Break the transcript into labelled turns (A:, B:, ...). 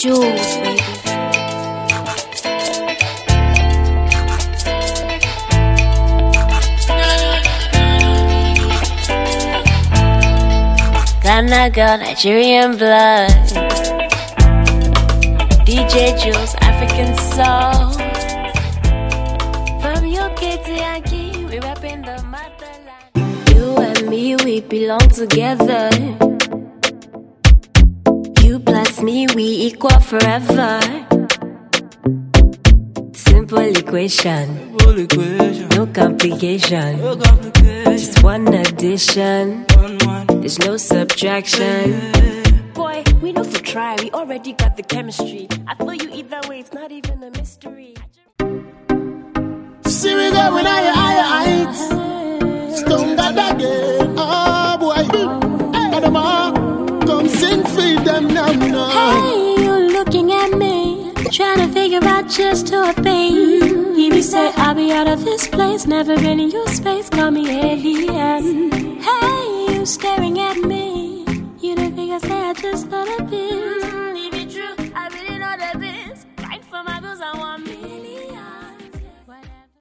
A: Jules, baby. Ghana girl, Nigerian blood. DJ Jules, African soul. From UK to Yankee, we reppin' the motherland. You and me, we belong together. Me, we equal forever. Simple equation,
B: Full equation,
A: no complication.
B: no complication.
A: Just one addition,
B: One, one.
A: there's no subtraction. Boy, we know for try, we already got the chemistry. I feel you either way, it's not even a mystery.
C: See we going higher, higher heights. Stronger again. Oh
A: trying to figure out just who I be. You be say I'll be out of this place, never been in your space, call me alien. Hey, you staring at me, you don't think I say I just love a bit.